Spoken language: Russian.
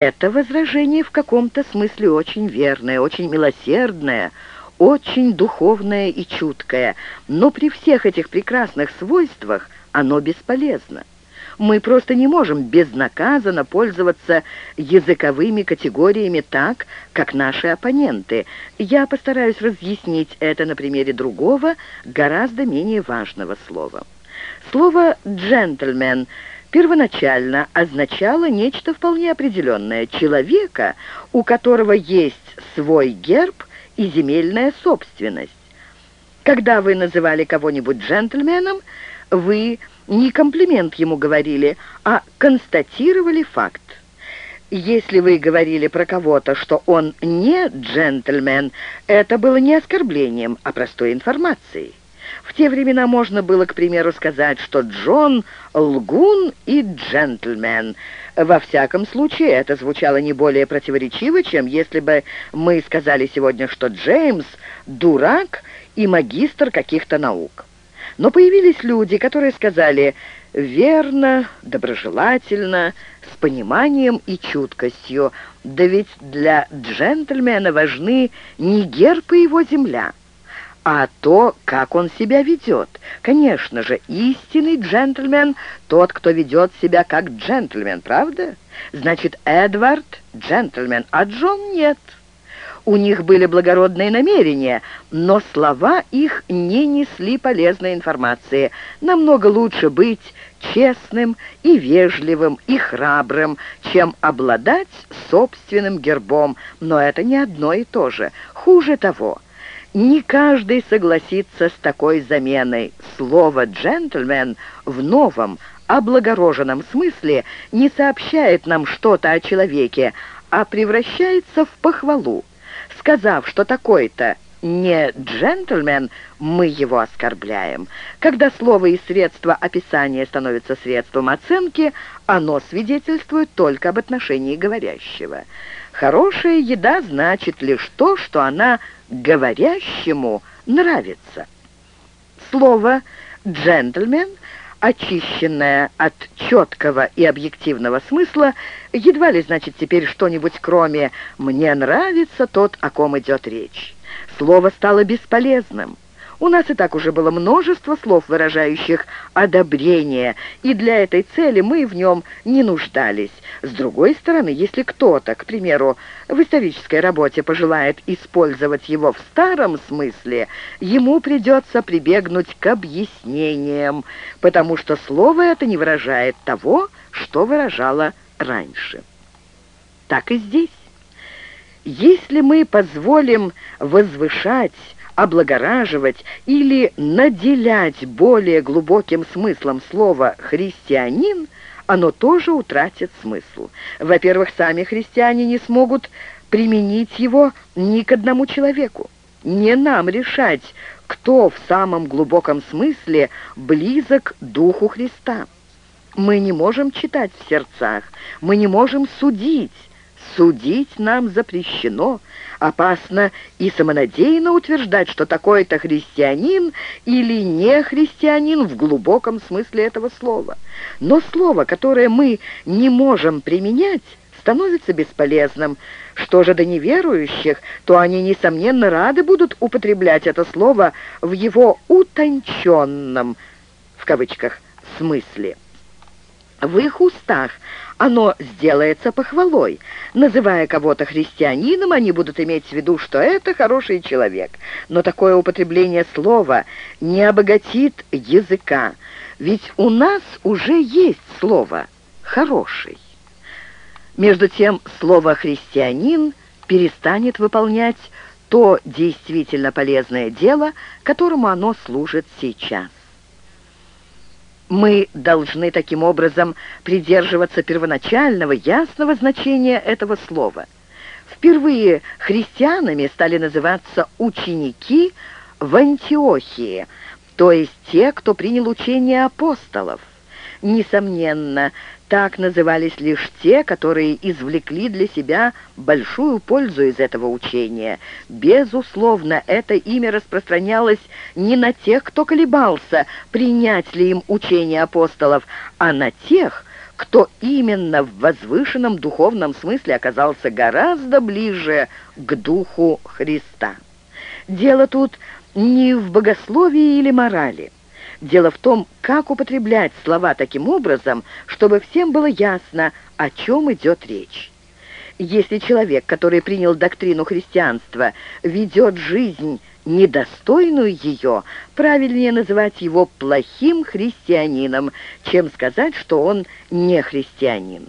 Это возражение в каком-то смысле очень верное, очень милосердное, очень духовное и чуткое, но при всех этих прекрасных свойствах оно бесполезно. Мы просто не можем безнаказанно пользоваться языковыми категориями так, как наши оппоненты. Я постараюсь разъяснить это на примере другого, гораздо менее важного слова. Слово «джентльмен» первоначально означало нечто вполне определенное – человека, у которого есть свой герб и земельная собственность. Когда вы называли кого-нибудь джентльменом, вы не комплимент ему говорили, а констатировали факт. Если вы говорили про кого-то, что он не джентльмен, это было не оскорблением, а простой информацией. В те времена можно было, к примеру, сказать, что Джон — лгун и джентльмен. Во всяком случае, это звучало не более противоречиво, чем если бы мы сказали сегодня, что Джеймс — дурак и магистр каких-то наук. Но появились люди, которые сказали верно, доброжелательно, с пониманием и чуткостью. Да ведь для джентльмена важны не герб и его земля, а то, как он себя ведет. Конечно же, истинный джентльмен — тот, кто ведет себя как джентльмен, правда? Значит, Эдвард — джентльмен, а Джон — нет. У них были благородные намерения, но слова их не несли полезной информации. Намного лучше быть честным и вежливым и храбрым, чем обладать собственным гербом, но это не одно и то же. Хуже того, не каждый согласится с такой заменой. Слово «джентльмен» в новом, облагороженном смысле не сообщает нам что-то о человеке, а превращается в похвалу. Сказав, что такой-то не джентльмен, мы его оскорбляем. Когда слово и средство описания становятся средством оценки, оно свидетельствует только об отношении говорящего. Хорошая еда значит лишь то, что она говорящему нравится. Слово «джентльмен» очищенное от четкого и объективного смысла, едва ли значит теперь что-нибудь кроме «мне нравится тот, о ком идет речь». Слово стало бесполезным. У нас и так уже было множество слов, выражающих одобрение, и для этой цели мы в нем не нуждались. С другой стороны, если кто-то, к примеру, в исторической работе пожелает использовать его в старом смысле, ему придется прибегнуть к объяснениям, потому что слово это не выражает того, что выражало раньше. Так и здесь. Если мы позволим возвышать облагораживать или наделять более глубоким смыслом слова «христианин», оно тоже утратит смысл. Во-первых, сами христиане не смогут применить его ни к одному человеку. Не нам решать, кто в самом глубоком смысле близок Духу Христа. Мы не можем читать в сердцах, мы не можем судить. Судить нам запрещено, Опасно и самонадеянно утверждать, что такой-то христианин или не христианин в глубоком смысле этого слова. Но слово, которое мы не можем применять, становится бесполезным. Что же до неверующих, то они, несомненно, рады будут употреблять это слово в его «утонченном» в кавычках смысле. В их устах оно сделается похвалой. Называя кого-то христианином, они будут иметь в виду, что это хороший человек. Но такое употребление слова не обогатит языка, ведь у нас уже есть слово «хороший». Между тем, слово «христианин» перестанет выполнять то действительно полезное дело, которому оно служит сейчас. Мы должны таким образом придерживаться первоначального, ясного значения этого слова. Впервые христианами стали называться ученики в Антиохии, то есть те, кто принял учение апостолов. Несомненно, так назывались лишь те, которые извлекли для себя большую пользу из этого учения. Безусловно, это имя распространялось не на тех, кто колебался, принять ли им учение апостолов, а на тех, кто именно в возвышенном духовном смысле оказался гораздо ближе к духу Христа. Дело тут не в богословии или морали. Дело в том, как употреблять слова таким образом, чтобы всем было ясно, о чем идет речь. Если человек, который принял доктрину христианства, ведет жизнь недостойную ее, правильнее называть его плохим христианином, чем сказать, что он не христианин.